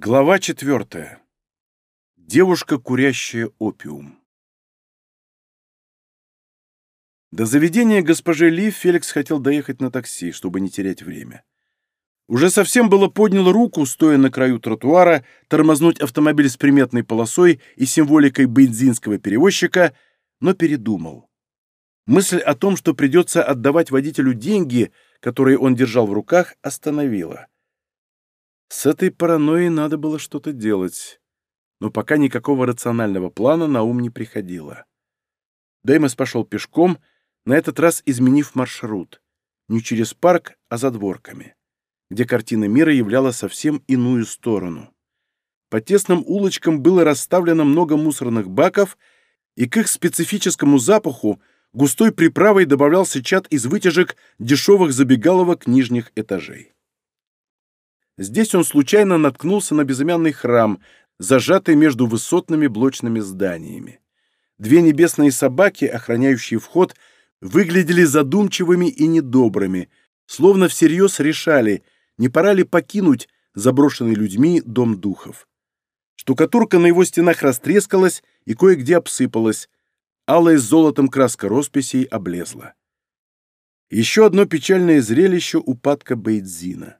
Глава четвертая. Девушка, курящая опиум. До заведения госпожи Ли Феликс хотел доехать на такси, чтобы не терять время. Уже совсем было поднял руку, стоя на краю тротуара, тормознуть автомобиль с приметной полосой и символикой бензинского перевозчика, но передумал. Мысль о том, что придется отдавать водителю деньги, которые он держал в руках, остановила. — с этой паранойей надо было что-то делать, но пока никакого рационального плана на ум не приходило. Деймос пошел пешком, на этот раз изменив маршрут. Не через парк, а за дворками, где картина мира являла совсем иную сторону. По тесным улочкам было расставлено много мусорных баков, и к их специфическому запаху густой приправой добавлялся чад из вытяжек дешевых забегаловок нижних этажей. Здесь он случайно наткнулся на безымянный храм, зажатый между высотными блочными зданиями. Две небесные собаки, охраняющие вход, выглядели задумчивыми и недобрыми, словно всерьез решали, не пора ли покинуть заброшенный людьми дом духов. Штукатурка на его стенах растрескалась и кое-где обсыпалась, алая с золотом краска росписей облезла. Еще одно печальное зрелище упадка Бейдзина.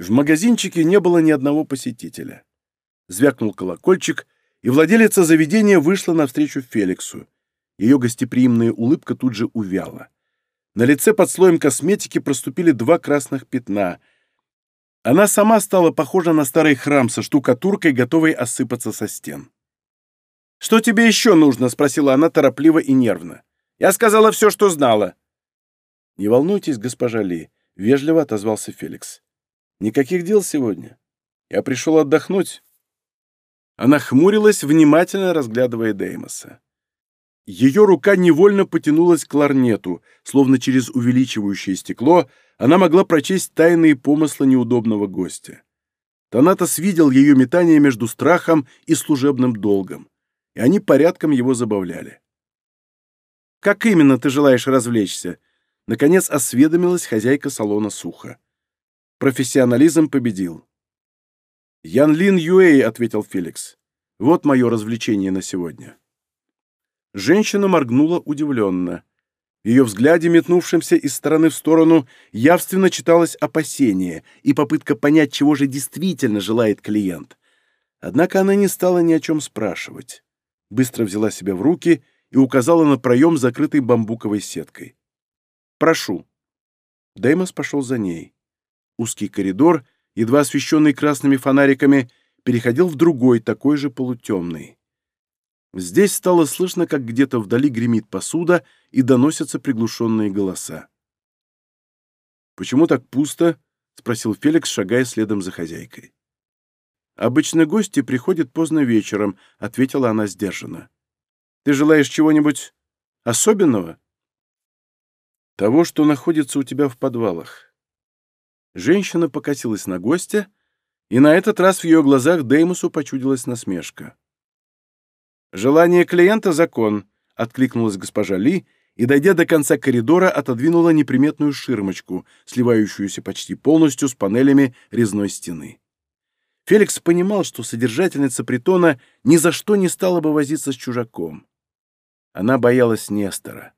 В магазинчике не было ни одного посетителя. Звякнул колокольчик, и владелица заведения вышла навстречу Феликсу. Ее гостеприимная улыбка тут же увяла. На лице под слоем косметики проступили два красных пятна. Она сама стала похожа на старый храм со штукатуркой, готовой осыпаться со стен. «Что тебе еще нужно?» — спросила она торопливо и нервно. «Я сказала все, что знала». «Не волнуйтесь, госпожа Ли», — вежливо отозвался Феликс. Никаких дел сегодня. Я пришел отдохнуть». Она хмурилась, внимательно разглядывая Деймоса. Ее рука невольно потянулась к ларнету, словно через увеличивающее стекло она могла прочесть тайные помыслы неудобного гостя. Танатос видел ее метание между страхом и служебным долгом, и они порядком его забавляли. «Как именно ты желаешь развлечься?» Наконец осведомилась хозяйка салона сухо. Профессионализм победил. «Ян Лин Юэй», — ответил Феликс. «Вот мое развлечение на сегодня». Женщина моргнула удивленно. В ее взгляде, метнувшемся из стороны в сторону, явственно читалось опасение и попытка понять, чего же действительно желает клиент. Однако она не стала ни о чем спрашивать. Быстро взяла себя в руки и указала на проем, закрытый бамбуковой сеткой. «Прошу». Деймос пошел за ней узкий коридор, едва освещенный красными фонариками, переходил в другой, такой же полутемный. Здесь стало слышно, как где-то вдали гремит посуда и доносятся приглушенные голоса. «Почему так пусто?» — спросил Феликс, шагая следом за хозяйкой. «Обычно гости приходят поздно вечером», — ответила она сдержанно. «Ты желаешь чего-нибудь особенного?» «Того, что находится у тебя в подвалах. Женщина покосилась на гостя, и на этот раз в ее глазах Деймосу почудилась насмешка. «Желание клиента — закон», — откликнулась госпожа Ли, и, дойдя до конца коридора, отодвинула неприметную ширмочку, сливающуюся почти полностью с панелями резной стены. Феликс понимал, что содержательница притона ни за что не стала бы возиться с чужаком. Она боялась Нестора.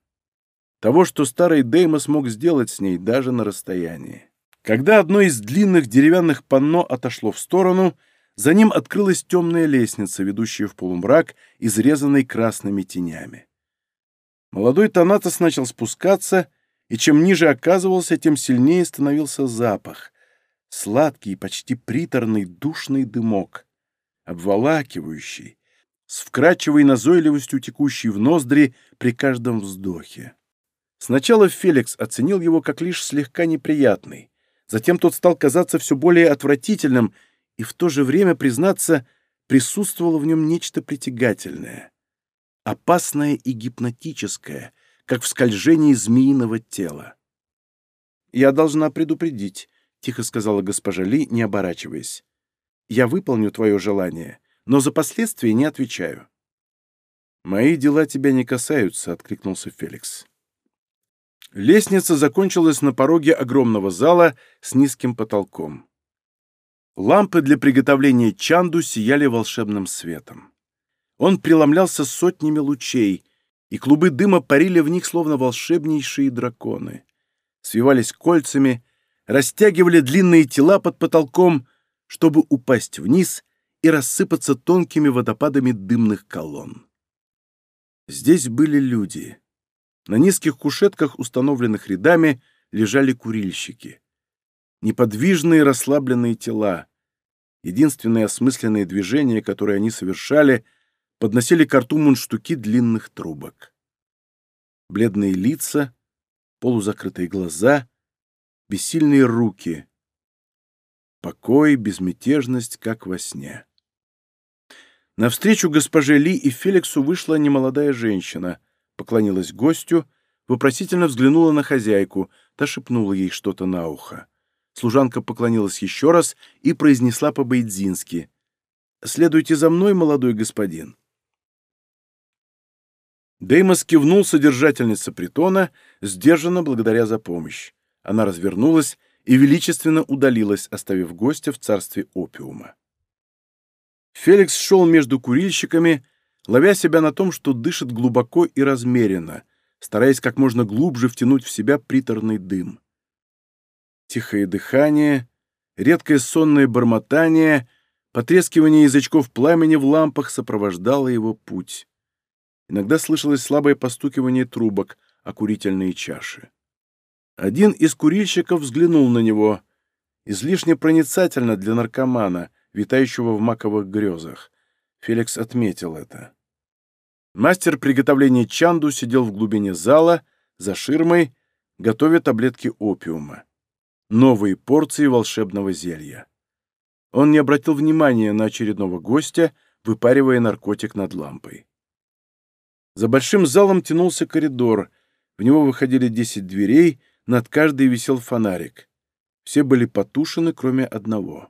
Того, что старый Деймос мог сделать с ней даже на расстоянии. Когда одно из длинных деревянных панно отошло в сторону, за ним открылась темная лестница, ведущая в полумрак, изрезанный красными тенями. Молодой Танатос начал спускаться, и чем ниже оказывался, тем сильнее становился запах. Сладкий, почти приторный, душный дымок, обволакивающий, с вкрадчивой назойливостью текущий в ноздри при каждом вздохе. Сначала Феликс оценил его как лишь слегка неприятный, Затем тот стал казаться все более отвратительным, и в то же время, признаться, присутствовало в нем нечто притягательное, опасное и гипнотическое, как в скольжении змеиного тела. «Я должна предупредить», — тихо сказала госпожа Ли, не оборачиваясь. «Я выполню твое желание, но за последствия не отвечаю». «Мои дела тебя не касаются», — откликнулся Феликс. Лестница закончилась на пороге огромного зала с низким потолком. Лампы для приготовления чанду сияли волшебным светом. Он преломлялся сотнями лучей, и клубы дыма парили в них, словно волшебнейшие драконы. Свивались кольцами, растягивали длинные тела под потолком, чтобы упасть вниз и рассыпаться тонкими водопадами дымных колонн. Здесь были люди — на низких кушетках, установленных рядами, лежали курильщики. Неподвижные расслабленные тела. Единственные осмысленные движения, которые они совершали, подносили к рту мунштуки длинных трубок. Бледные лица, полузакрытые глаза, бессильные руки. Покой, безмятежность, как во сне. Навстречу госпоже Ли и Феликсу вышла немолодая женщина — поклонилась гостю, вопросительно взглянула на хозяйку, та шепнула ей что-то на ухо. Служанка поклонилась еще раз и произнесла по-бейдзински. «Следуйте за мной, молодой господин». Деймос кивнул содержательнице притона, сдержанно благодаря за помощь. Она развернулась и величественно удалилась, оставив гостя в царстве опиума. Феликс шел между курильщиками, ловя себя на том, что дышит глубоко и размеренно, стараясь как можно глубже втянуть в себя приторный дым. Тихое дыхание, редкое сонное бормотание, потрескивание язычков пламени в лампах сопровождало его путь. Иногда слышалось слабое постукивание трубок о курительные чаши. Один из курильщиков взглянул на него, излишне проницательно для наркомана, витающего в маковых грезах. Феликс отметил это. Мастер приготовления чанду сидел в глубине зала, за ширмой, готовя таблетки опиума. Новые порции волшебного зелья. Он не обратил внимания на очередного гостя, выпаривая наркотик над лампой. За большим залом тянулся коридор, в него выходили десять дверей, над каждой висел фонарик. Все были потушены, кроме одного.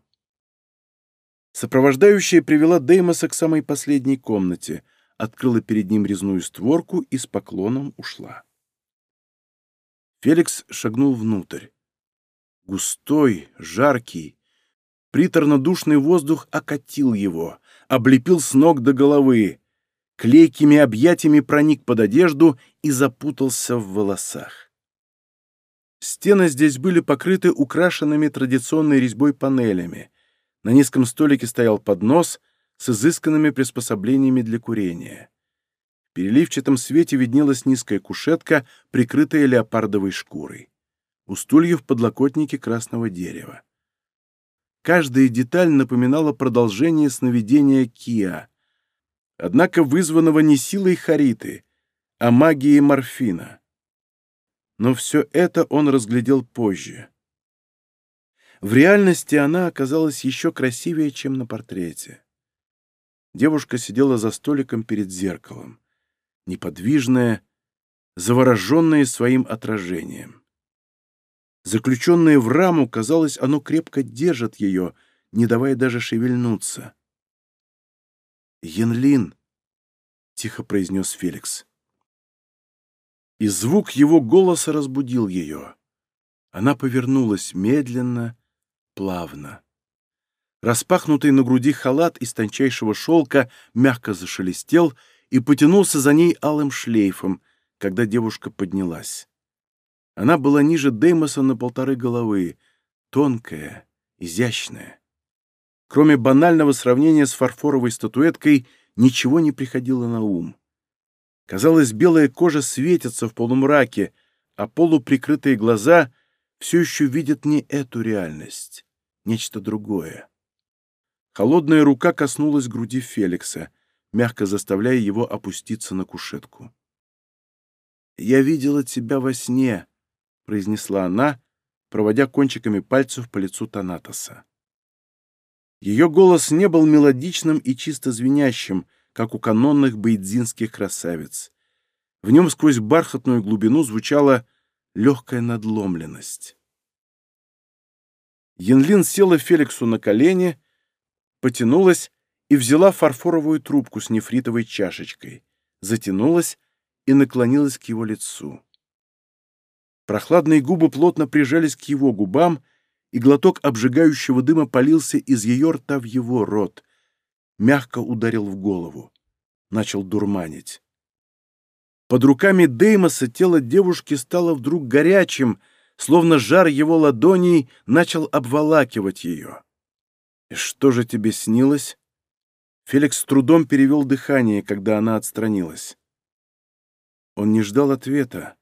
Сопровождающая привела Деймоса к самой последней комнате — открыла перед ним резную створку и с поклоном ушла. Феликс шагнул внутрь. Густой, жаркий, приторно-душный воздух окатил его, облепил с ног до головы, клейкими объятиями проник под одежду и запутался в волосах. Стены здесь были покрыты украшенными традиционной резьбой панелями. На низком столике стоял поднос — с изысканными приспособлениями для курения. В переливчатом свете виднелась низкая кушетка, прикрытая леопардовой шкурой. У стульев подлокотники красного дерева. Каждая деталь напоминала продолжение сновидения Киа, однако вызванного не силой Хариты, а магией морфина. Но все это он разглядел позже. В реальности она оказалась еще красивее, чем на портрете девушка сидела за столиком перед зеркалом, неподвижная, завороженная своим отражением. Заключенное в раму, казалось, оно крепко держит ее, не давая даже шевельнуться. «Янлин!» — тихо произнес Феликс. И звук его голоса разбудил ее. Она повернулась медленно, плавно. Распахнутый на груди халат из тончайшего шелка мягко зашелестел и потянулся за ней алым шлейфом, когда девушка поднялась. Она была ниже Деймоса на полторы головы, тонкая, изящная. Кроме банального сравнения с фарфоровой статуэткой, ничего не приходило на ум. Казалось, белая кожа светится в полумраке, а полуприкрытые глаза все еще видят не эту реальность, нечто другое. Холодная рука коснулась груди Феликса, мягко заставляя его опуститься на кушетку. «Я видела тебя во сне», — произнесла она, проводя кончиками пальцев по лицу Танатоса. Ее голос не был мелодичным и чисто звенящим, как у канонных бейдзинских красавиц. В нем сквозь бархатную глубину звучала легкая надломленность. Янлин села Феликсу на колени — потянулась и взяла фарфоровую трубку с нефритовой чашечкой, затянулась и наклонилась к его лицу. Прохладные губы плотно прижались к его губам, и глоток обжигающего дыма полился из ее рта в его рот, мягко ударил в голову, начал дурманить. Под руками Деймоса тело девушки стало вдруг горячим, словно жар его ладоней начал обволакивать ее. «И что же тебе снилось?» Феликс с трудом перевел дыхание, когда она отстранилась. Он не ждал ответа,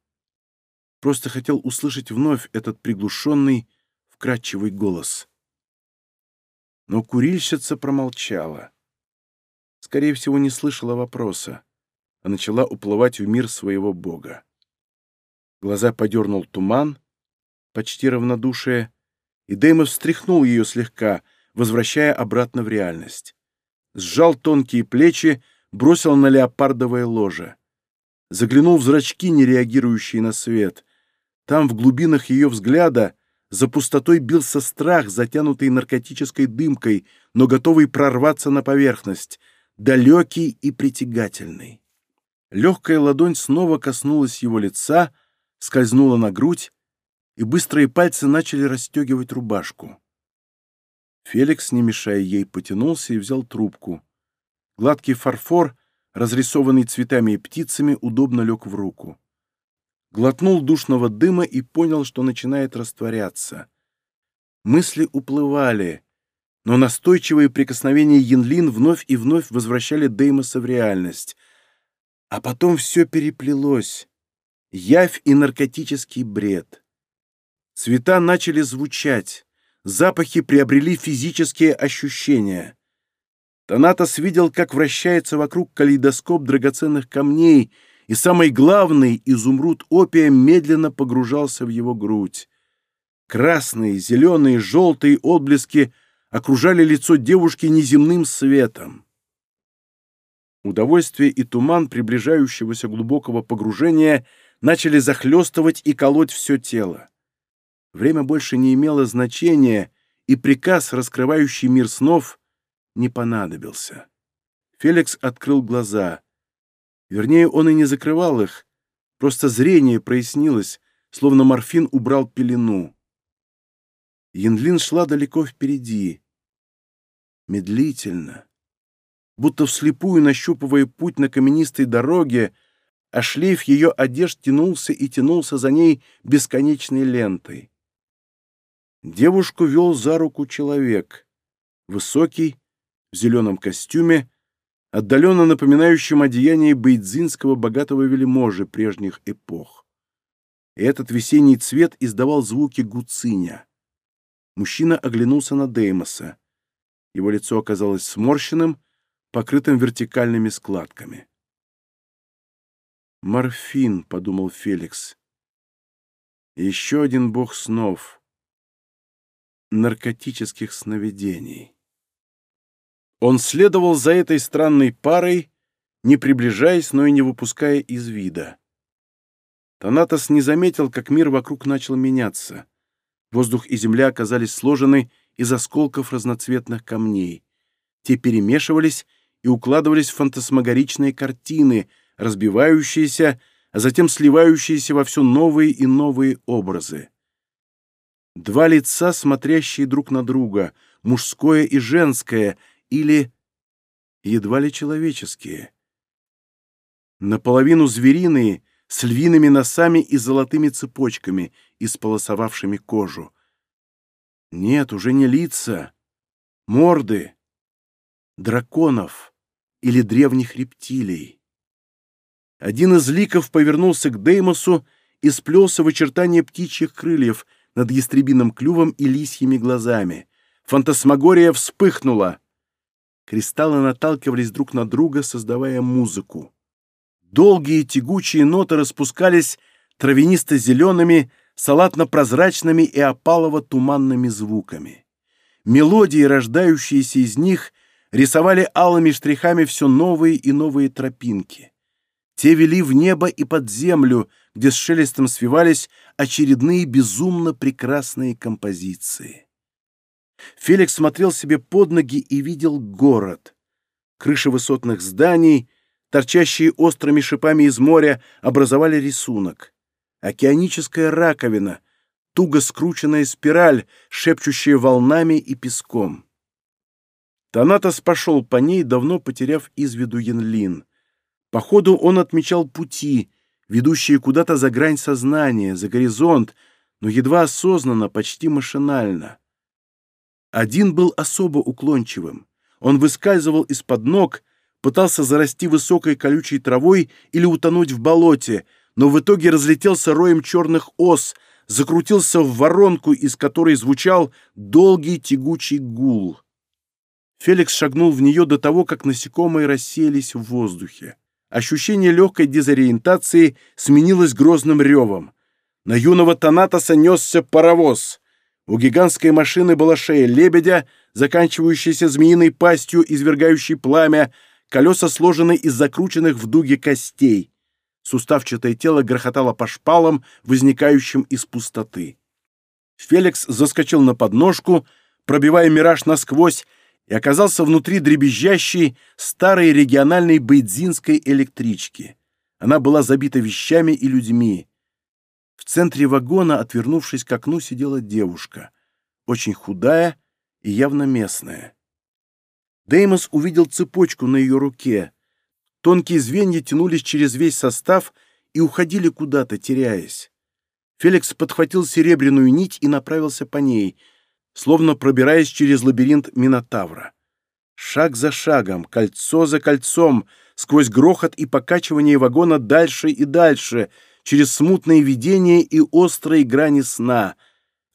просто хотел услышать вновь этот приглушенный, вкрадчивый голос. Но курильщица промолчала. Скорее всего, не слышала вопроса, а начала уплывать в мир своего бога. Глаза подернул туман, почти равнодушие, и Дэймов встряхнул ее слегка — возвращая обратно в реальность. Сжал тонкие плечи, бросил на леопардовое ложе. Заглянул в зрачки, не реагирующие на свет. Там, в глубинах ее взгляда, за пустотой бился страх, затянутый наркотической дымкой, но готовый прорваться на поверхность, далекий и притягательный. Легкая ладонь снова коснулась его лица, скользнула на грудь, и быстрые пальцы начали расстегивать рубашку. Феликс, не мешая ей, потянулся и взял трубку. Гладкий фарфор, разрисованный цветами и птицами, удобно лег в руку. Глотнул душного дыма и понял, что начинает растворяться. Мысли уплывали, но настойчивые прикосновения Янлин вновь и вновь возвращали Деймоса в реальность. А потом все переплелось. Явь и наркотический бред. Цвета начали звучать запахи приобрели физические ощущения. Танатос видел, как вращается вокруг калейдоскоп драгоценных камней, и самый главный изумруд опия медленно погружался в его грудь. Красные, зеленые, желтые отблески окружали лицо девушки неземным светом. Удовольствие и туман приближающегося глубокого погружения начали захлестывать и колоть все тело время больше не имело значения, и приказ, раскрывающий мир снов, не понадобился. Феликс открыл глаза. Вернее, он и не закрывал их, просто зрение прояснилось, словно морфин убрал пелену. Янлин шла далеко впереди. Медлительно. Будто вслепую нащупывая путь на каменистой дороге, а шлейф ее одежд тянулся и тянулся за ней бесконечной лентой девушку вел за руку человек, высокий, в зеленом костюме, отдаленно напоминающим одеяние бейдзинского богатого вельможи прежних эпох. И этот весенний цвет издавал звуки гуциня. Мужчина оглянулся на Деймоса. Его лицо оказалось сморщенным, покрытым вертикальными складками. «Морфин», — подумал Феликс. «Еще один бог снов наркотических сновидений. Он следовал за этой странной парой, не приближаясь, но и не выпуская из вида. Танатос не заметил, как мир вокруг начал меняться. Воздух и земля оказались сложены из осколков разноцветных камней. Те перемешивались и укладывались в фантасмагоричные картины, разбивающиеся, а затем сливающиеся во все новые и новые образы. Два лица, смотрящие друг на друга, мужское и женское, или едва ли человеческие. Наполовину звериные, с львиными носами и золотыми цепочками, исполосовавшими кожу. Нет, уже не лица, морды, драконов или древних рептилий. Один из ликов повернулся к Деймосу и сплелся в очертания птичьих крыльев — над ястребиным клювом и лисьими глазами. Фантасмагория вспыхнула. Кристаллы наталкивались друг на друга, создавая музыку. Долгие тягучие ноты распускались травянисто-зелеными, салатно-прозрачными и опалово-туманными звуками. Мелодии, рождающиеся из них, рисовали алыми штрихами все новые и новые тропинки. Те вели в небо и под землю, где с шелестом свивались очередные безумно прекрасные композиции. Феликс смотрел себе под ноги и видел город. Крыши высотных зданий, торчащие острыми шипами из моря, образовали рисунок. Океаническая раковина, туго скрученная спираль, шепчущая волнами и песком. Танатос пошел по ней, давно потеряв из виду Янлин. Походу, он отмечал пути, ведущие куда-то за грань сознания, за горизонт, но едва осознанно, почти машинально. Один был особо уклончивым. Он выскальзывал из-под ног, пытался зарасти высокой колючей травой или утонуть в болоте, но в итоге разлетелся роем черных ос, закрутился в воронку, из которой звучал долгий тягучий гул. Феликс шагнул в нее до того, как насекомые рассеялись в воздухе ощущение легкой дезориентации сменилось грозным ревом. На юного Танатоса несся паровоз. У гигантской машины была шея лебедя, заканчивающаяся змеиной пастью, извергающей пламя, колеса сложены из закрученных в дуге костей. Суставчатое тело грохотало по шпалам, возникающим из пустоты. Феликс заскочил на подножку, пробивая мираж насквозь, и оказался внутри дребезжащей старой региональной бейдзинской электрички. Она была забита вещами и людьми. В центре вагона, отвернувшись к окну, сидела девушка, очень худая и явно местная. Деймос увидел цепочку на ее руке. Тонкие звенья тянулись через весь состав и уходили куда-то, теряясь. Феликс подхватил серебряную нить и направился по ней — словно пробираясь через лабиринт Минотавра. Шаг за шагом, кольцо за кольцом, сквозь грохот и покачивание вагона дальше и дальше, через смутные видения и острые грани сна.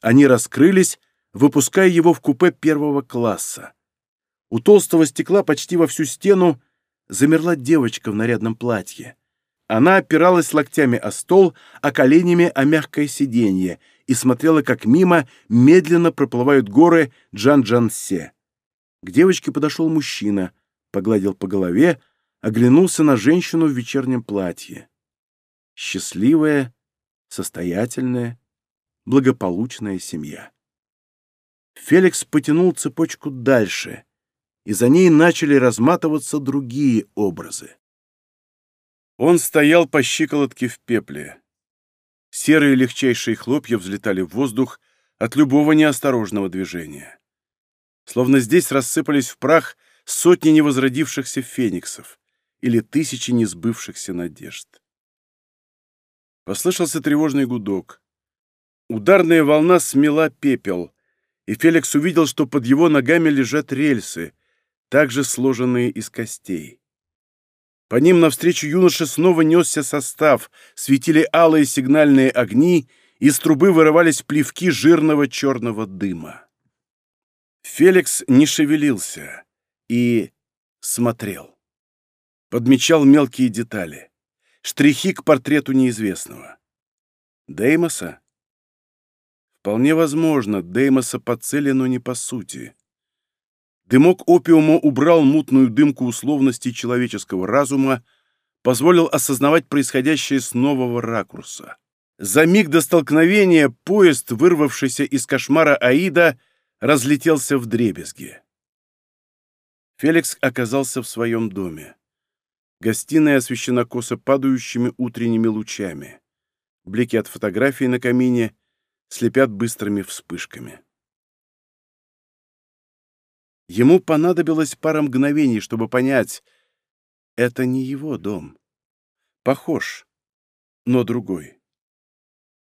Они раскрылись, выпуская его в купе первого класса. У толстого стекла почти во всю стену замерла девочка в нарядном платье. Она опиралась локтями о стол, а коленями о мягкое сиденье — и смотрела, как мимо медленно проплывают горы Джан-Джан-Се. К девочке подошел мужчина, погладил по голове, оглянулся на женщину в вечернем платье. Счастливая, состоятельная, благополучная семья. Феликс потянул цепочку дальше, и за ней начали разматываться другие образы. Он стоял по щиколотке в пепле. Серые легчайшие хлопья взлетали в воздух от любого неосторожного движения. Словно здесь рассыпались в прах сотни невозродившихся фениксов или тысячи несбывшихся надежд. Послышался тревожный гудок. Ударная волна смела пепел, и Феликс увидел, что под его ногами лежат рельсы, также сложенные из костей. По ним навстречу юноше снова несся состав, светили алые сигнальные огни, из трубы вырывались плевки жирного черного дыма. Феликс не шевелился и смотрел. Подмечал мелкие детали. Штрихи к портрету неизвестного. Деймоса? Вполне возможно, Деймоса по цели, но не по сути. Дымок опиума убрал мутную дымку условностей человеческого разума, позволил осознавать происходящее с нового ракурса. За миг до столкновения поезд, вырвавшийся из кошмара Аида, разлетелся в дребезги. Феликс оказался в своем доме. Гостиная освещена косо падающими утренними лучами. Блики от фотографий на камине слепят быстрыми вспышками. Ему понадобилось пара мгновений, чтобы понять, это не его дом. Похож, но другой.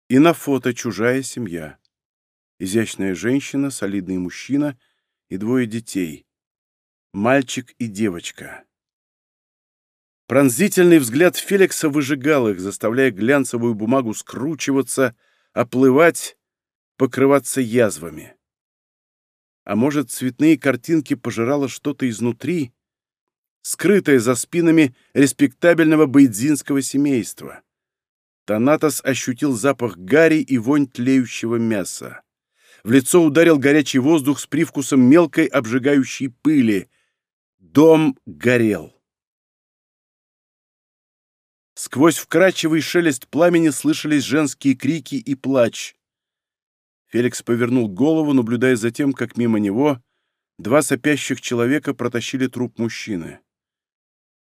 И на фото чужая семья. Изящная женщина, солидный мужчина и двое детей. Мальчик и девочка. Пронзительный взгляд Феликса выжигал их, заставляя глянцевую бумагу скручиваться, оплывать, покрываться язвами а может, цветные картинки пожирало что-то изнутри, скрытое за спинами респектабельного бейдзинского семейства. Танатос ощутил запах гари и вонь тлеющего мяса. В лицо ударил горячий воздух с привкусом мелкой обжигающей пыли. Дом горел. Сквозь вкрадчивый шелест пламени слышались женские крики и плач. Феликс повернул голову, наблюдая за тем, как мимо него два сопящих человека протащили труп мужчины.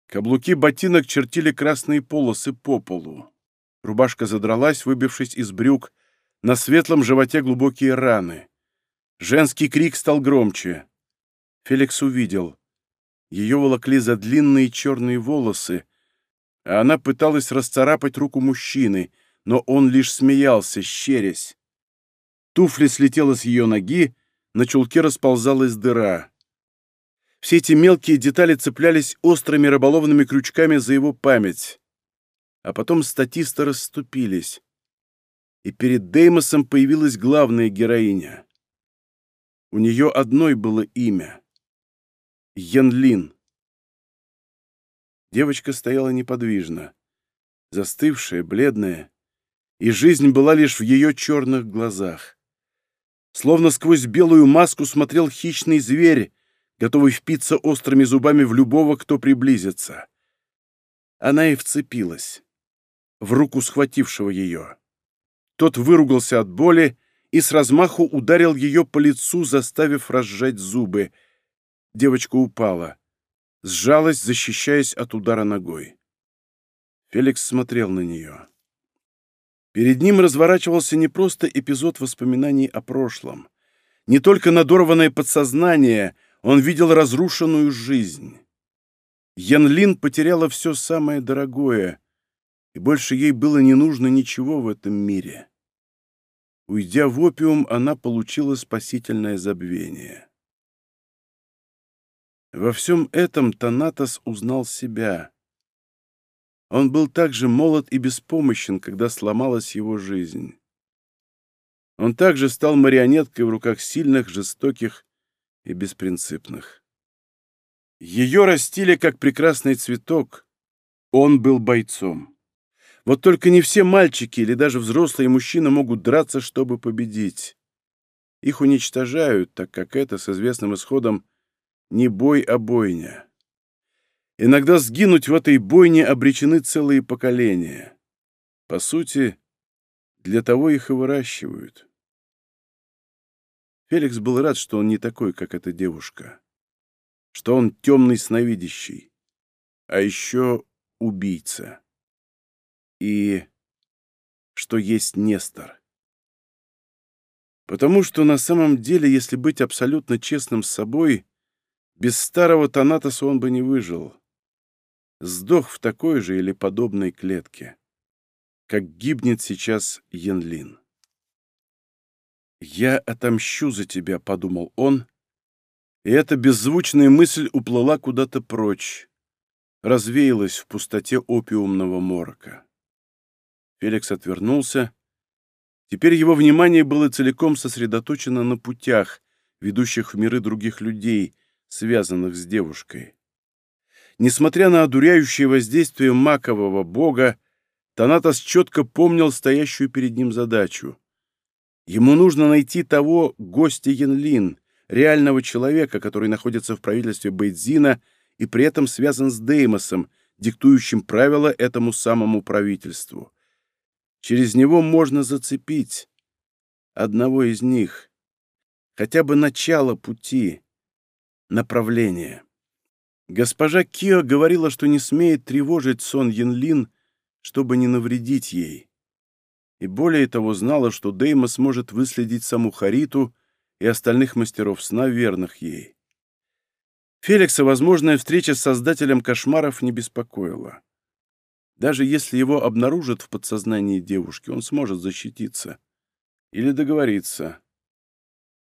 Каблуки ботинок чертили красные полосы по полу. Рубашка задралась, выбившись из брюк, на светлом животе глубокие раны. Женский крик стал громче. Феликс увидел. Ее волокли за длинные черные волосы, а она пыталась расцарапать руку мужчины, но он лишь смеялся, щерясь туфли слетела с ее ноги, на чулке расползалась дыра. Все эти мелкие детали цеплялись острыми рыболовными крючками за его память. А потом статисты расступились. И перед Деймосом появилась главная героиня. У нее одной было имя — Янлин. Девочка стояла неподвижно, застывшая, бледная, и жизнь была лишь в ее черных глазах. Словно сквозь белую маску смотрел хищный зверь, готовый впиться острыми зубами в любого, кто приблизится. Она и вцепилась в руку схватившего ее. Тот выругался от боли и с размаху ударил ее по лицу, заставив разжать зубы. Девочка упала, сжалась, защищаясь от удара ногой. Феликс смотрел на нее. Перед ним разворачивался не просто эпизод воспоминаний о прошлом. Не только надорванное подсознание, он видел разрушенную жизнь. Ян Лин потеряла все самое дорогое, и больше ей было не нужно ничего в этом мире. Уйдя в опиум, она получила спасительное забвение. Во всем этом Танатос узнал себя — он был также молод и беспомощен, когда сломалась его жизнь. Он также стал марионеткой в руках сильных, жестоких и беспринципных. Ее растили как прекрасный цветок. Он был бойцом. Вот только не все мальчики или даже взрослые мужчины могут драться, чтобы победить. Их уничтожают, так как это, с известным исходом, не бой, а бойня. Иногда сгинуть в этой бойне обречены целые поколения. По сути, для того их и выращивают. Феликс был рад, что он не такой, как эта девушка. Что он темный сновидящий. А еще убийца. И что есть Нестор. Потому что на самом деле, если быть абсолютно честным с собой, без старого Танатоса он бы не выжил. Сдох в такой же или подобной клетке, как гибнет сейчас Янлин. «Я отомщу за тебя», — подумал он, и эта беззвучная мысль уплыла куда-то прочь, развеялась в пустоте опиумного морока. Феликс отвернулся. Теперь его внимание было целиком сосредоточено на путях, ведущих в миры других людей, связанных с девушкой. Несмотря на одуряющее воздействие макового бога, Танатос четко помнил стоящую перед ним задачу. Ему нужно найти того гостя Янлин, реального человека, который находится в правительстве Бейдзина и при этом связан с Деймосом, диктующим правила этому самому правительству. Через него можно зацепить одного из них, хотя бы начало пути, направление. направление. Госпожа Кио говорила, что не смеет тревожить сон Янлин, чтобы не навредить ей и более того знала, что Дейма сможет выследить саму Хариту и остальных мастеров сна, верных ей. Феликса возможная встреча с создателем кошмаров не беспокоила. Даже если его обнаружат в подсознании девушки, он сможет защититься. Или договориться.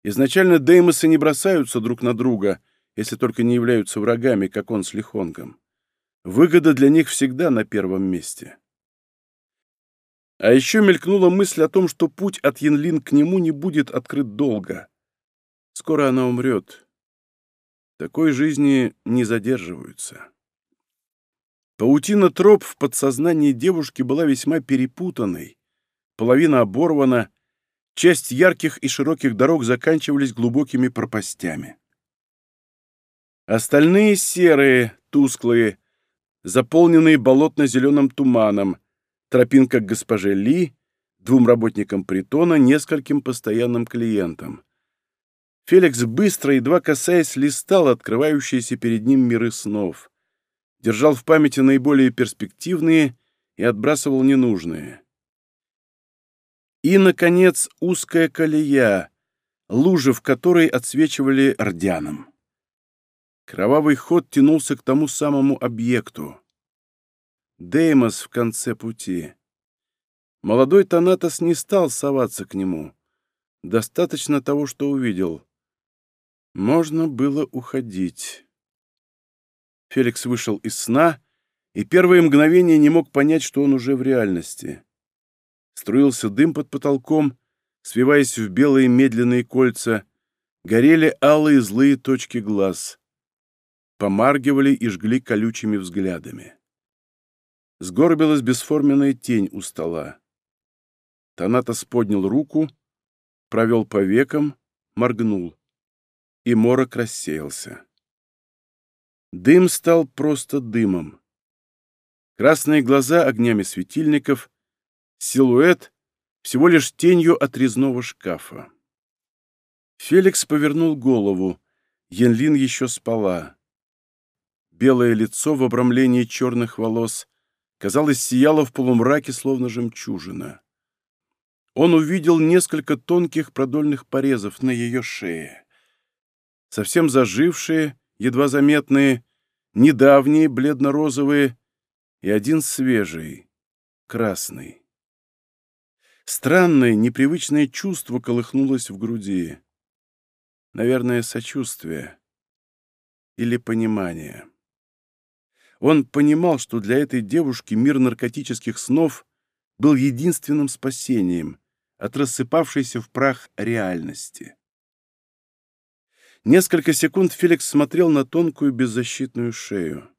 Изначально Деймосы не бросаются друг на друга, если только не являются врагами, как он с Лихонгом. Выгода для них всегда на первом месте. А еще мелькнула мысль о том, что путь от Янлин к нему не будет открыт долго. Скоро она умрет. Такой жизни не задерживаются. Паутина троп в подсознании девушки была весьма перепутанной. Половина оборвана, часть ярких и широких дорог заканчивались глубокими пропастями. Остальные серые, тусклые, заполненные болотно-зеленым туманом, тропинка к госпоже Ли, двум работникам притона, нескольким постоянным клиентам. Феликс быстро, едва касаясь, листал открывающиеся перед ним миры снов. Держал в памяти наиболее перспективные и отбрасывал ненужные. И, наконец, узкая колея, лужи в которой отсвечивали рдяном. Кровавый ход тянулся к тому самому объекту. Деймос в конце пути. Молодой Танатос не стал соваться к нему. Достаточно того, что увидел. Можно было уходить. Феликс вышел из сна и первое мгновение не мог понять, что он уже в реальности. Струился дым под потолком, свиваясь в белые медленные кольца, горели алые злые точки глаз помаргивали и жгли колючими взглядами. Сгорбилась бесформенная тень у стола. Танатос поднял руку, провел по векам, моргнул, и морок рассеялся. Дым стал просто дымом. Красные глаза огнями светильников, силуэт всего лишь тенью отрезного шкафа. Феликс повернул голову. Янлин еще спала белое лицо в обрамлении черных волос казалось сияло в полумраке, словно жемчужина. Он увидел несколько тонких продольных порезов на ее шее. Совсем зажившие, едва заметные, недавние, бледно-розовые, и один свежий, красный. Странное, непривычное чувство колыхнулось в груди. Наверное, сочувствие или понимание. Он понимал, что для этой девушки мир наркотических снов был единственным спасением от рассыпавшейся в прах реальности. Несколько секунд Феликс смотрел на тонкую беззащитную шею.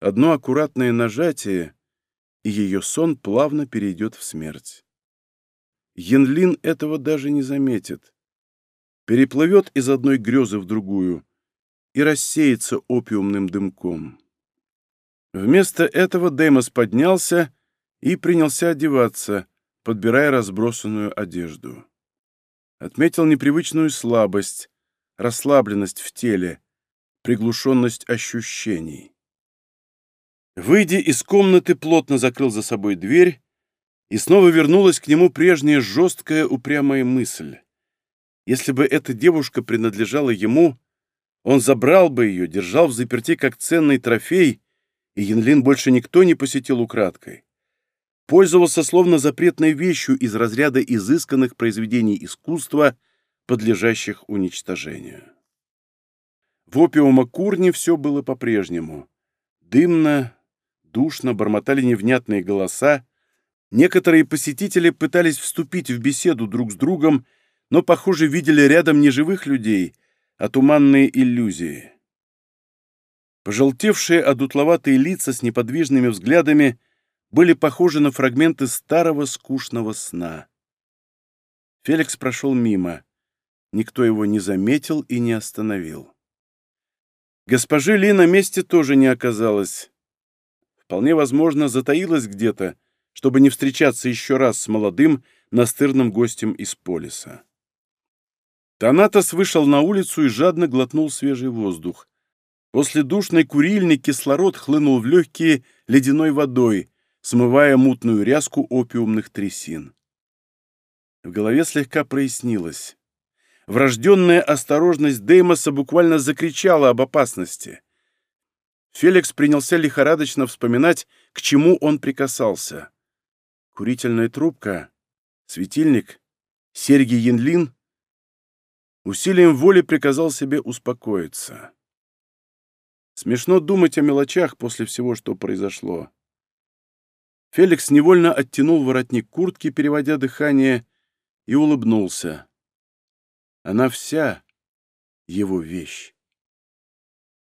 Одно аккуратное нажатие, и ее сон плавно перейдет в смерть. Янлин этого даже не заметит. Переплывет из одной грезы в другую — и рассеется опиумным дымком. Вместо этого Деймос поднялся и принялся одеваться, подбирая разбросанную одежду. Отметил непривычную слабость, расслабленность в теле, приглушенность ощущений. Выйдя из комнаты, плотно закрыл за собой дверь, и снова вернулась к нему прежняя жесткая упрямая мысль. Если бы эта девушка принадлежала ему, он забрал бы ее, держал в заперти как ценный трофей и Янлин больше никто не посетил украдкой. Пользовался словно запретной вещью из разряда изысканных произведений искусства, подлежащих уничтожению. В опиумокурне все было по-прежнему. Дымно, душно, бормотали невнятные голоса. Некоторые посетители пытались вступить в беседу друг с другом, но, похоже, видели рядом не живых людей, а туманные иллюзии. Пожелтевшие одутловатые лица с неподвижными взглядами были похожи на фрагменты старого скучного сна. Феликс прошел мимо. Никто его не заметил и не остановил. Госпожи Ли на месте тоже не оказалось. Вполне возможно, затаилась где-то, чтобы не встречаться еще раз с молодым, настырным гостем из полиса. Танатос вышел на улицу и жадно глотнул свежий воздух. После душной курильни кислород хлынул в легкие ледяной водой, смывая мутную ряску опиумных трясин. В голове слегка прояснилось. Врожденная осторожность Деймоса буквально закричала об опасности. Феликс принялся лихорадочно вспоминать, к чему он прикасался. Курительная трубка, светильник, серьги Янлин. Усилием воли приказал себе успокоиться. Смешно думать о мелочах после всего, что произошло. Феликс невольно оттянул воротник куртки, переводя дыхание, и улыбнулся. Она вся его вещь.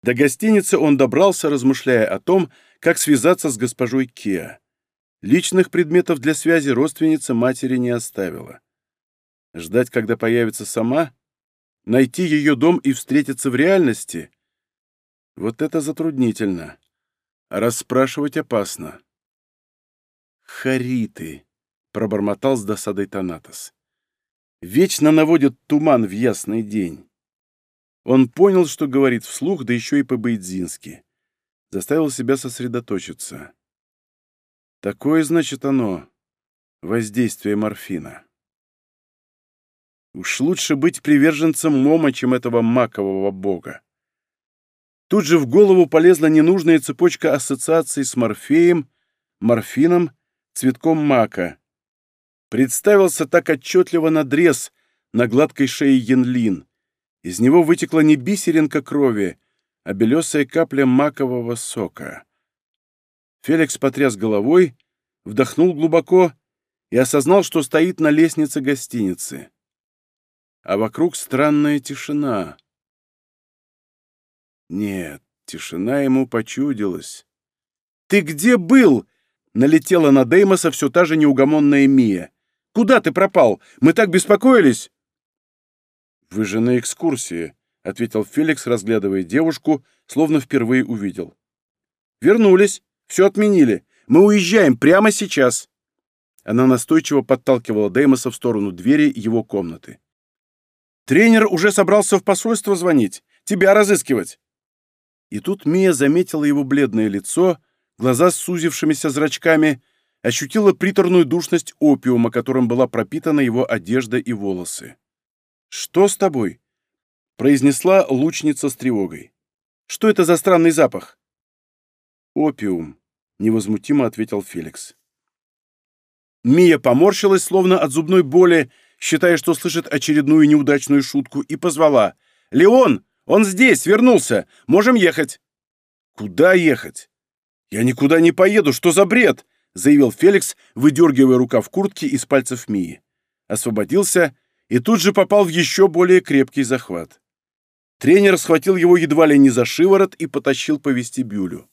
До гостиницы он добрался, размышляя о том, как связаться с госпожой Кеа. Личных предметов для связи родственница матери не оставила. Ждать, когда появится сама? Найти ее дом и встретиться в реальности? Вот это затруднительно. Расспрашивать опасно. «Хариты!» — пробормотал с досадой Танатос. «Вечно наводят туман в ясный день». Он понял, что говорит вслух, да еще и по-бейдзински. Заставил себя сосредоточиться. Такое, значит, оно — воздействие морфина. Уж лучше быть приверженцем Мома, чем этого макового бога. Тут же в голову полезла ненужная цепочка ассоциаций с морфеем, морфином, цветком мака. Представился так отчетливо надрез на гладкой шее Янлин. Из него вытекла не бисеринка крови, а белесая капля макового сока. Феликс потряс головой, вдохнул глубоко и осознал, что стоит на лестнице гостиницы. А вокруг странная тишина. Нет, тишина ему почудилась. «Ты где был?» — налетела на Деймоса все та же неугомонная Мия. «Куда ты пропал? Мы так беспокоились!» «Вы же на экскурсии», — ответил Феликс, разглядывая девушку, словно впервые увидел. «Вернулись. Все отменили. Мы уезжаем прямо сейчас». Она настойчиво подталкивала Деймоса в сторону двери его комнаты. «Тренер уже собрался в посольство звонить, тебя разыскивать. И тут Мия заметила его бледное лицо, глаза с сузившимися зрачками, ощутила приторную душность опиума, которым была пропитана его одежда и волосы. «Что с тобой?» — произнесла лучница с тревогой. «Что это за странный запах?» «Опиум», — невозмутимо ответил Феликс. Мия поморщилась, словно от зубной боли, считая, что слышит очередную неудачную шутку, и позвала. «Леон! Он здесь, вернулся. Можем ехать». «Куда ехать?» «Я никуда не поеду. Что за бред?» — заявил Феликс, выдергивая рукав куртки из пальцев Мии. Освободился и тут же попал в еще более крепкий захват. Тренер схватил его едва ли не за шиворот и потащил по вестибюлю.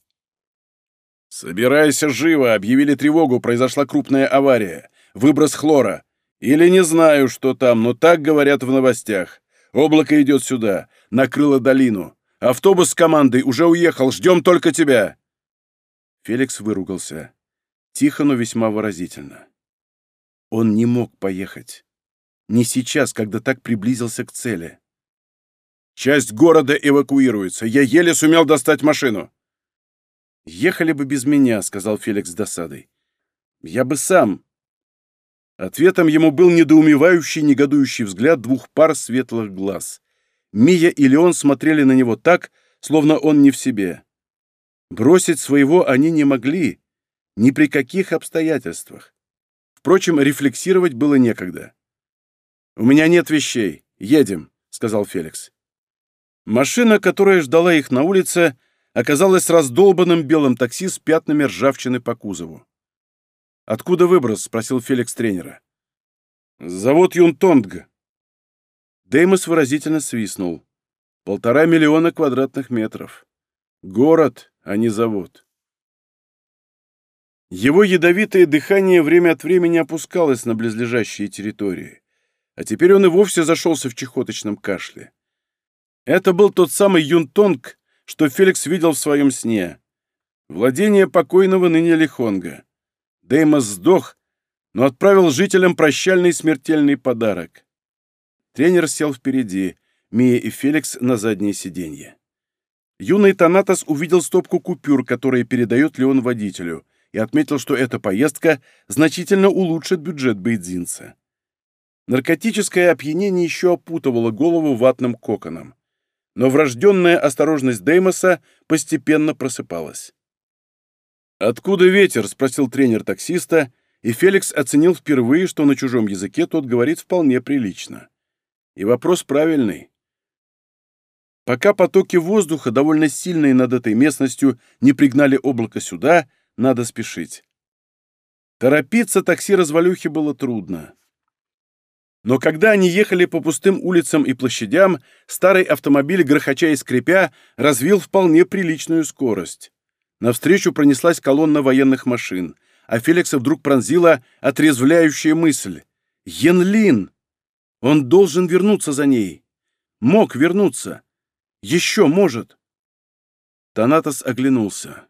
«Собирайся живо!» — объявили тревогу. Произошла крупная авария. Выброс хлора. Или не знаю, что там, но так говорят в новостях. Облако идет сюда. Накрыла долину. «Автобус с командой уже уехал, ждем только тебя!» Феликс выругался. Тихо, но весьма выразительно. Он не мог поехать. Не сейчас, когда так приблизился к цели. «Часть города эвакуируется. Я еле сумел достать машину». «Ехали бы без меня», — сказал Феликс с досадой. «Я бы сам». Ответом ему был недоумевающий, негодующий взгляд двух пар светлых глаз. Мия и Леон смотрели на него так, словно он не в себе. Бросить своего они не могли, ни при каких обстоятельствах. Впрочем, рефлексировать было некогда. «У меня нет вещей, едем», — сказал Феликс. Машина, которая ждала их на улице, оказалась раздолбанным белым такси с пятнами ржавчины по кузову. «Откуда выброс?» — спросил Феликс тренера. «Завод Юнтонг», Деймос выразительно свистнул. Полтора миллиона квадратных метров. Город, а не завод. Его ядовитое дыхание время от времени опускалось на близлежащие территории. А теперь он и вовсе зашелся в чехоточном кашле. Это был тот самый Юнтонг, что Феликс видел в своем сне. Владение покойного ныне Лихонга. Деймос сдох, но отправил жителям прощальный смертельный подарок. Тренер сел впереди, Мия и Феликс на заднее сиденье. Юный Танатос увидел стопку купюр, которые передает Леон водителю, и отметил, что эта поездка значительно улучшит бюджет бейдзинца. Наркотическое опьянение еще опутывало голову ватным коконом. Но врожденная осторожность Деймоса постепенно просыпалась. «Откуда ветер?» — спросил тренер таксиста, и Феликс оценил впервые, что на чужом языке тот говорит вполне прилично. И вопрос правильный. Пока потоки воздуха, довольно сильные над этой местностью, не пригнали облако сюда, надо спешить. Торопиться такси-развалюхи было трудно. Но когда они ехали по пустым улицам и площадям, старый автомобиль, грохоча и скрипя, развил вполне приличную скорость. Навстречу пронеслась колонна военных машин, а Феликса вдруг пронзила отрезвляющая мысль. «Янлин!» Он должен вернуться за ней. Мог вернуться. Еще может. Танатос оглянулся.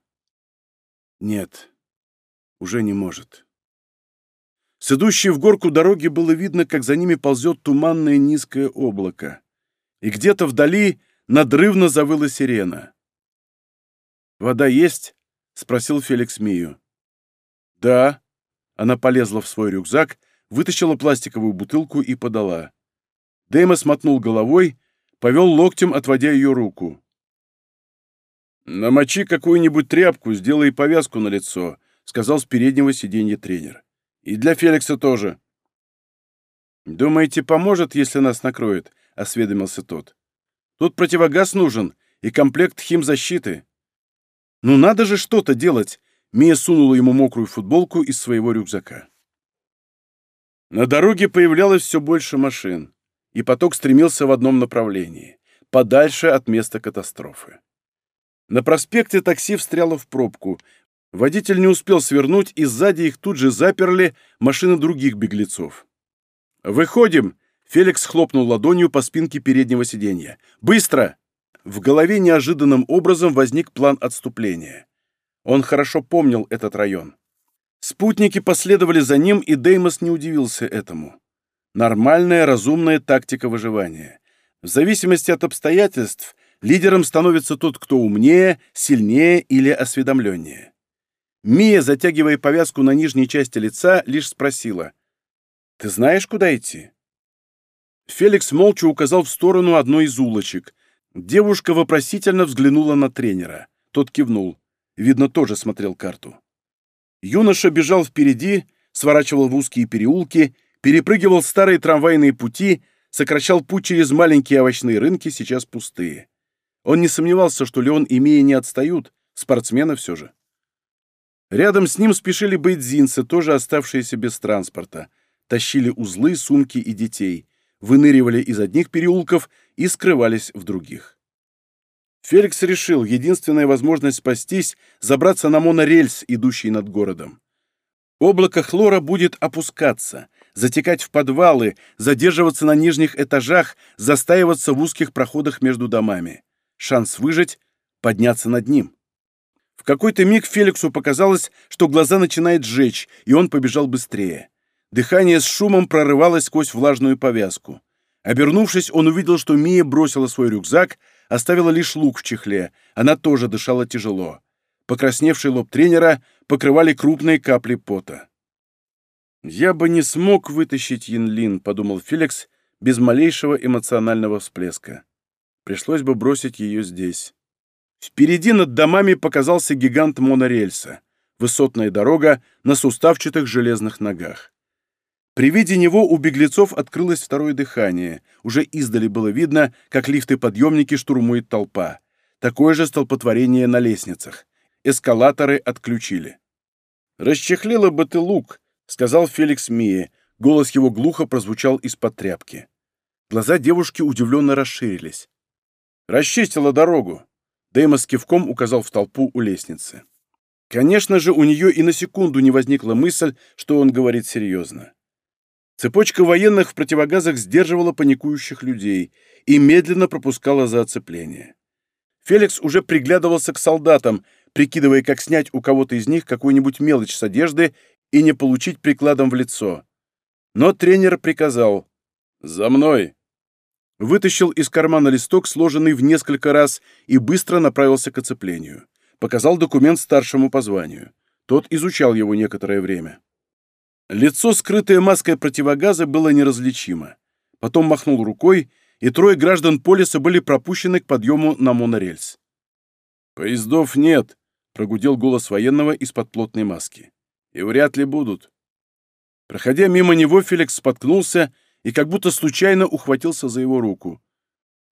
Нет, уже не может. С идущей в горку дороги было видно, как за ними ползет туманное низкое облако. И где-то вдали надрывно завыла сирена. «Вода есть?» — спросил Феликс Мию. «Да». Она полезла в свой рюкзак вытащила пластиковую бутылку и подала. Деймос мотнул головой, повел локтем, отводя ее руку. «Намочи какую-нибудь тряпку, сделай повязку на лицо», — сказал с переднего сиденья тренер. «И для Феликса тоже». «Думаете, поможет, если нас накроет?» — осведомился тот. «Тут противогаз нужен и комплект химзащиты». «Ну надо же что-то делать!» — Мия сунула ему мокрую футболку из своего рюкзака. На дороге появлялось все больше машин, и поток стремился в одном направлении – подальше от места катастрофы. На проспекте такси встряло в пробку. Водитель не успел свернуть, и сзади их тут же заперли машины других беглецов. «Выходим!» – Феликс хлопнул ладонью по спинке переднего сиденья. «Быстро!» В голове неожиданным образом возник план отступления. Он хорошо помнил этот район. Спутники последовали за ним, и Деймос не удивился этому. Нормальная, разумная тактика выживания. В зависимости от обстоятельств лидером становится тот, кто умнее, сильнее или осведомленнее. Мия, затягивая повязку на нижней части лица, лишь спросила. «Ты знаешь, куда идти?» Феликс молча указал в сторону одной из улочек. Девушка вопросительно взглянула на тренера. Тот кивнул. Видно, тоже смотрел карту. Юноша бежал впереди, сворачивал в узкие переулки, перепрыгивал старые трамвайные пути, сокращал путь через маленькие овощные рынки, сейчас пустые. Он не сомневался, что Леон и Мия не отстают, спортсмены все же. Рядом с ним спешили бейдзинцы, тоже оставшиеся без транспорта. Тащили узлы, сумки и детей, выныривали из одних переулков и скрывались в других. Феликс решил, единственная возможность спастись – забраться на монорельс, идущий над городом. Облако хлора будет опускаться, затекать в подвалы, задерживаться на нижних этажах, застаиваться в узких проходах между домами. Шанс выжить – подняться над ним. В какой-то миг Феликсу показалось, что глаза начинает жечь, и он побежал быстрее. Дыхание с шумом прорывалось сквозь влажную повязку. Обернувшись, он увидел, что Мия бросила свой рюкзак – оставила лишь лук в чехле, она тоже дышала тяжело. Покрасневший лоб тренера покрывали крупные капли пота. «Я бы не смог вытащить Янлин», — подумал Феликс, без малейшего эмоционального всплеска. Пришлось бы бросить ее здесь. Впереди над домами показался гигант монорельса — высотная дорога на суставчатых железных ногах. При виде него у беглецов открылось второе дыхание. Уже издали было видно, как лифты-подъемники штурмует толпа. Такое же столпотворение на лестницах. Эскалаторы отключили. «Расчехлила бы ты лук», — сказал Феликс Мие. Голос его глухо прозвучал из-под тряпки. Глаза девушки удивленно расширились. «Расчистила дорогу», — Дэймос кивком указал в толпу у лестницы. Конечно же, у нее и на секунду не возникла мысль, что он говорит серьезно. Цепочка военных в противогазах сдерживала паникующих людей и медленно пропускала за оцепление. Феликс уже приглядывался к солдатам, прикидывая, как снять у кого-то из них какую-нибудь мелочь с одежды и не получить прикладом в лицо. Но тренер приказал «За мной!» Вытащил из кармана листок, сложенный в несколько раз, и быстро направился к оцеплению. Показал документ старшему по званию. Тот изучал его некоторое время. Лицо, скрытое маской противогаза, было неразличимо. Потом махнул рукой, и трое граждан Полиса были пропущены к подъему на монорельс. «Поездов нет», — прогудел голос военного из-под плотной маски. «И вряд ли будут». Проходя мимо него, Феликс споткнулся и как будто случайно ухватился за его руку.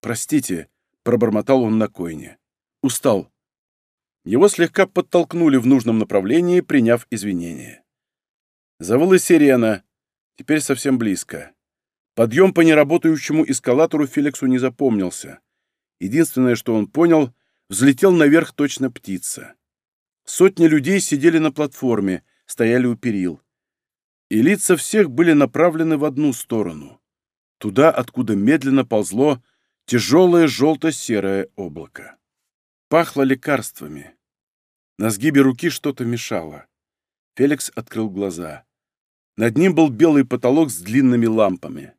«Простите», — пробормотал он на койне. «Устал». Его слегка подтолкнули в нужном направлении, приняв извинения. Завыла сирена. Теперь совсем близко. Подъем по неработающему эскалатору Феликсу не запомнился. Единственное, что он понял, взлетел наверх точно птица. Сотни людей сидели на платформе, стояли у перил. И лица всех были направлены в одну сторону. Туда, откуда медленно ползло тяжелое желто-серое облако. Пахло лекарствами. На сгибе руки что-то мешало. Феликс открыл глаза. Над ним был белый потолок с длинными лампами.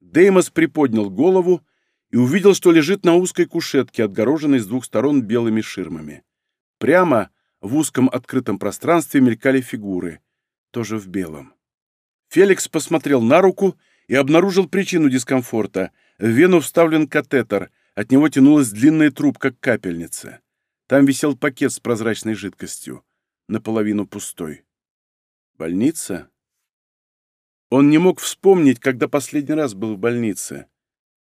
Деймос приподнял голову и увидел, что лежит на узкой кушетке, отгороженной с двух сторон белыми ширмами. Прямо в узком открытом пространстве мелькали фигуры, тоже в белом. Феликс посмотрел на руку и обнаружил причину дискомфорта. В вену вставлен катетер, от него тянулась длинная трубка к капельнице. Там висел пакет с прозрачной жидкостью наполовину пустой. Больница? Он не мог вспомнить, когда последний раз был в больнице.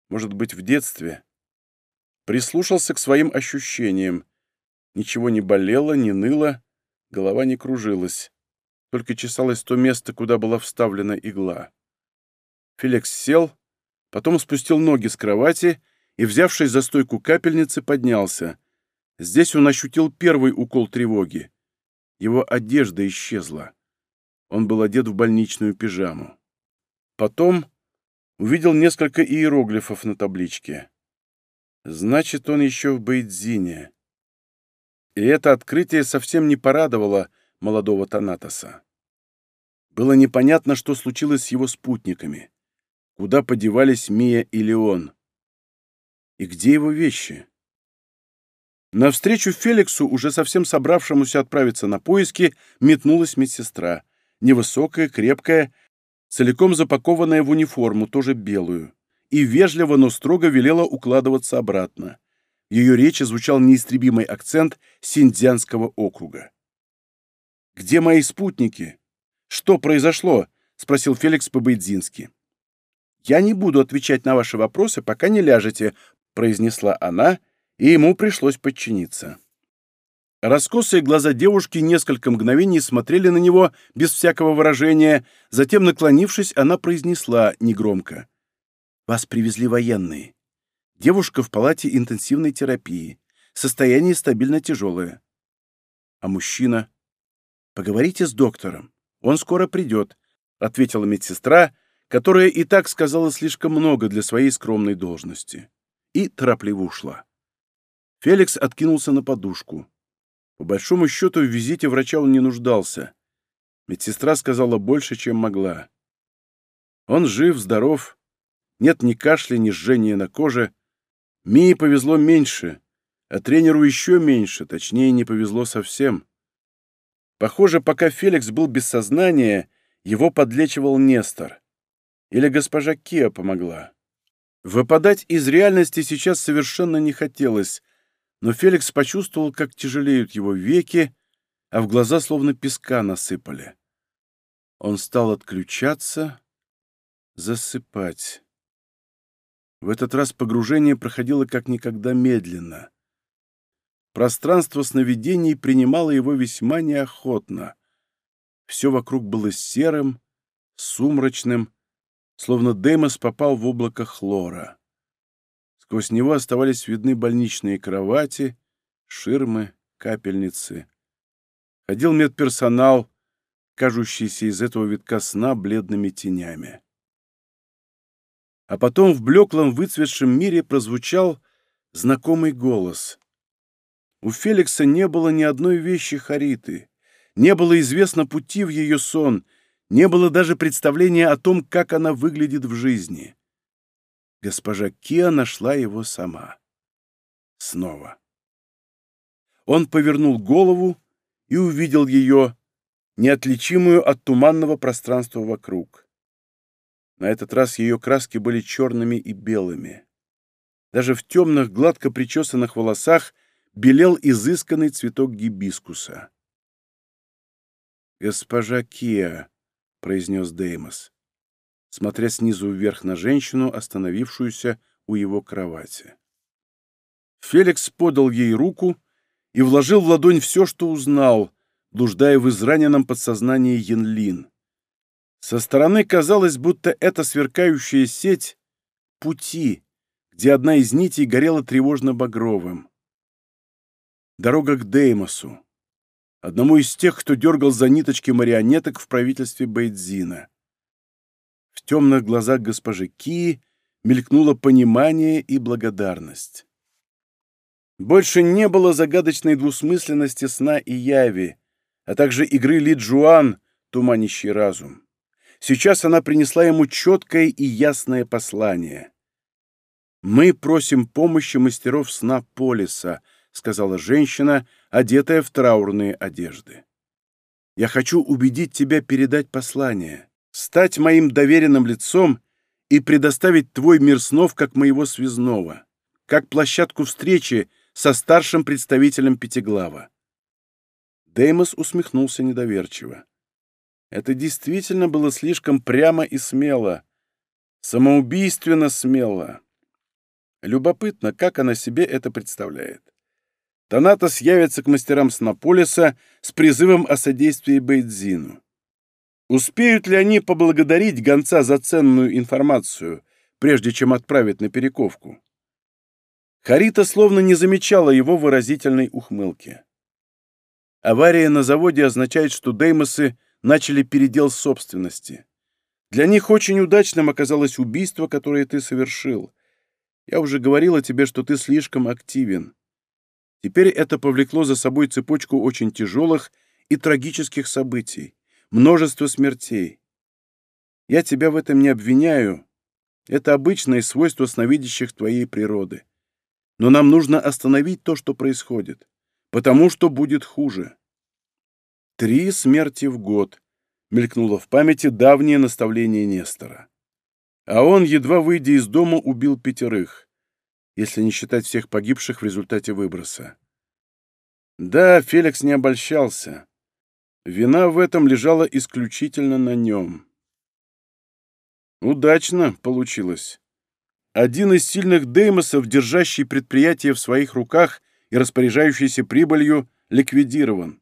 Может быть, в детстве. Прислушался к своим ощущениям. Ничего не болело, не ныло, голова не кружилась. Только чесалось то место, куда была вставлена игла. Феликс сел, потом спустил ноги с кровати и, взявшись за стойку капельницы, поднялся. Здесь он ощутил первый укол тревоги. Его одежда исчезла. Он был одет в больничную пижаму. Потом увидел несколько иероглифов на табличке. Значит, он еще в Бейдзине. И это открытие совсем не порадовало молодого Танатоса. Было непонятно, что случилось с его спутниками. Куда подевались Мия и Леон? И где его вещи? Навстречу Феликсу, уже совсем собравшемуся отправиться на поиски, метнулась медсестра. Невысокая, крепкая, целиком запакованная в униформу, тоже белую. И вежливо, но строго велела укладываться обратно. В ее речи звучал неистребимый акцент Синдзянского округа. «Где мои спутники? Что произошло?» — спросил Феликс по-байдзински. «Я не буду отвечать на ваши вопросы, пока не ляжете», — произнесла она, — и ему пришлось подчиниться. Раскосые глаза девушки несколько мгновений смотрели на него без всякого выражения, затем, наклонившись, она произнесла негромко. «Вас привезли военные. Девушка в палате интенсивной терапии. Состояние стабильно тяжелое. А мужчина? Поговорите с доктором. Он скоро придет», — ответила медсестра, которая и так сказала слишком много для своей скромной должности. И торопливо ушла. Феликс откинулся на подушку. По большому счету, в визите врача он не нуждался. Медсестра сказала больше, чем могла. Он жив, здоров. Нет ни кашля, ни жжения на коже. Мии повезло меньше, а тренеру еще меньше, точнее, не повезло совсем. Похоже, пока Феликс был без сознания, его подлечивал Нестор. Или госпожа Кия помогла. Выпадать из реальности сейчас совершенно не хотелось, но Феликс почувствовал, как тяжелеют его веки, а в глаза словно песка насыпали. Он стал отключаться, засыпать. В этот раз погружение проходило как никогда медленно. Пространство сновидений принимало его весьма неохотно. Все вокруг было серым, сумрачным, словно Деймос попал в облако хлора. Сквозь него оставались видны больничные кровати, ширмы, капельницы. Ходил медперсонал, кажущийся из этого витка сна бледными тенями. А потом в блеклом выцветшем мире прозвучал знакомый голос. У Феликса не было ни одной вещи Хариты, не было известно пути в ее сон, не было даже представления о том, как она выглядит в жизни госпожа Киа нашла его сама. Снова. Он повернул голову и увидел ее, неотличимую от туманного пространства вокруг. На этот раз ее краски были черными и белыми. Даже в темных, гладко причесанных волосах белел изысканный цветок гибискуса. «Госпожа Киа», — произнес Деймос, — смотря снизу вверх на женщину, остановившуюся у его кровати. Феликс подал ей руку и вложил в ладонь все, что узнал, блуждая в израненном подсознании Янлин. Со стороны казалось, будто эта сверкающая сеть — пути, где одна из нитей горела тревожно-багровым. Дорога к Деймосу, одному из тех, кто дергал за ниточки марионеток в правительстве Бейдзина. В темных глазах госпожи Ки мелькнуло понимание и благодарность. Больше не было загадочной двусмысленности сна и яви, а также игры Ли Джуан, туманящий разум. Сейчас она принесла ему четкое и ясное послание. «Мы просим помощи мастеров сна Полиса», — сказала женщина, одетая в траурные одежды. «Я хочу убедить тебя передать послание стать моим доверенным лицом и предоставить твой мир снов как моего связного, как площадку встречи со старшим представителем Пятиглава. Деймос усмехнулся недоверчиво. Это действительно было слишком прямо и смело. Самоубийственно смело. Любопытно, как она себе это представляет. Танатос явится к мастерам Снополиса с призывом о содействии Бейдзину. Успеют ли они поблагодарить гонца за ценную информацию, прежде чем отправить на перековку? Харита словно не замечала его выразительной ухмылки. Авария на заводе означает, что Деймосы начали передел собственности. Для них очень удачным оказалось убийство, которое ты совершил. Я уже говорила тебе, что ты слишком активен. Теперь это повлекло за собой цепочку очень тяжелых и трагических событий множество смертей. Я тебя в этом не обвиняю. Это обычное свойство сновидящих твоей природы. Но нам нужно остановить то, что происходит, потому что будет хуже. Три смерти в год, мелькнуло в памяти давнее наставление Нестора. А он, едва выйдя из дома, убил пятерых, если не считать всех погибших в результате выброса. Да, Феликс не обольщался. Вина в этом лежала исключительно на нем. Удачно получилось. Один из сильных деймосов, держащий предприятие в своих руках и распоряжающийся прибылью, ликвидирован.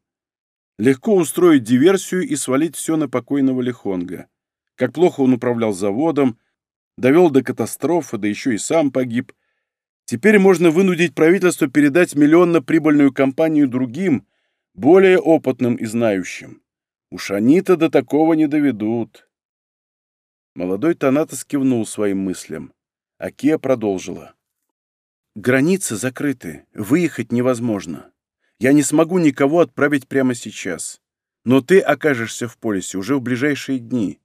Легко устроить диверсию и свалить все на покойного Лихонга. Как плохо он управлял заводом, довел до катастрофы, да еще и сам погиб. Теперь можно вынудить правительство передать миллионно-прибыльную компанию другим, более опытным и знающим. Уж они-то до такого не доведут. Молодой Танатос кивнул своим мыслям. Акия продолжила. «Границы закрыты, выехать невозможно. Я не смогу никого отправить прямо сейчас. Но ты окажешься в полисе уже в ближайшие дни.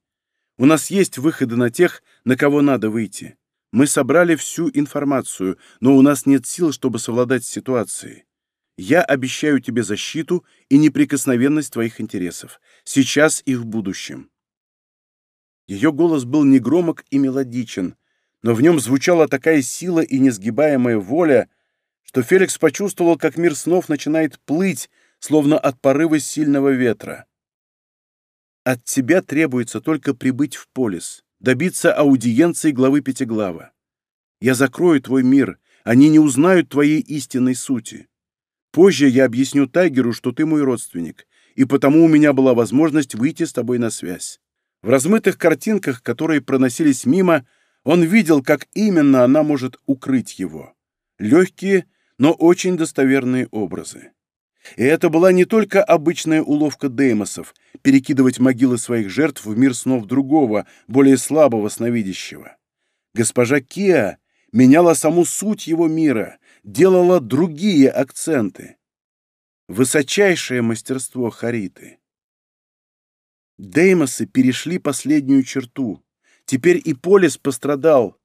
У нас есть выходы на тех, на кого надо выйти. Мы собрали всю информацию, но у нас нет сил, чтобы совладать с ситуацией. Я обещаю тебе защиту и неприкосновенность твоих интересов, сейчас и в будущем». Ее голос был негромок и мелодичен, но в нем звучала такая сила и несгибаемая воля, что Феликс почувствовал, как мир снов начинает плыть, словно от порыва сильного ветра. «От тебя требуется только прибыть в полис, добиться аудиенции главы Пятиглава. Я закрою твой мир, они не узнают твоей истинной сути. Позже я объясню Тайгеру, что ты мой родственник, и потому у меня была возможность выйти с тобой на связь. В размытых картинках, которые проносились мимо, он видел, как именно она может укрыть его. Легкие, но очень достоверные образы. И это была не только обычная уловка Деймосов – перекидывать могилы своих жертв в мир снов другого, более слабого сновидящего. Госпожа Киа меняла саму суть его мира – делала другие акценты. Высочайшее мастерство Хариты. Деймосы перешли последнюю черту. Теперь и Полис пострадал.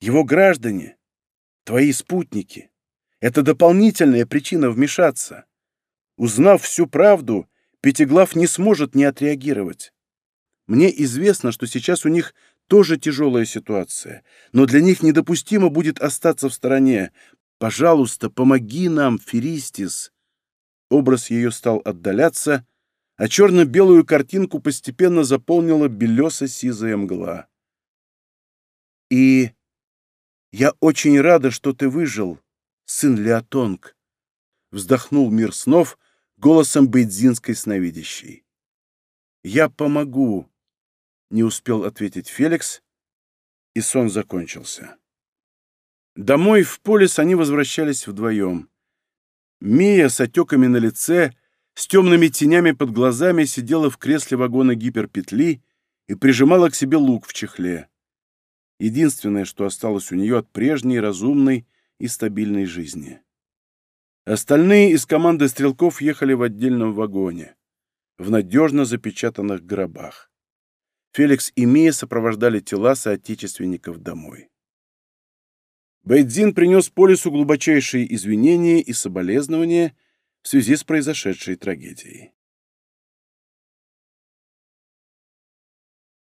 Его граждане, твои спутники. Это дополнительная причина вмешаться. Узнав всю правду, Пятиглав не сможет не отреагировать. Мне известно, что сейчас у них тоже тяжелая ситуация, но для них недопустимо будет остаться в стороне, «Пожалуйста, помоги нам, Феристис!» Образ ее стал отдаляться, а черно-белую картинку постепенно заполнила белесо-сизая мгла. «И я очень рада, что ты выжил, сын Леотонг!» Вздохнул мир снов голосом бейдзинской сновидящей. «Я помогу!» — не успел ответить Феликс, и сон закончился. Домой в полис они возвращались вдвоем. Мия с отеками на лице, с темными тенями под глазами сидела в кресле вагона гиперпетли и прижимала к себе лук в чехле. Единственное, что осталось у нее от прежней, разумной и стабильной жизни. Остальные из команды стрелков ехали в отдельном вагоне, в надежно запечатанных гробах. Феликс и Мия сопровождали тела соотечественников домой. Байдзин принес Полису глубочайшие извинения и соболезнования в связи с произошедшей трагедией.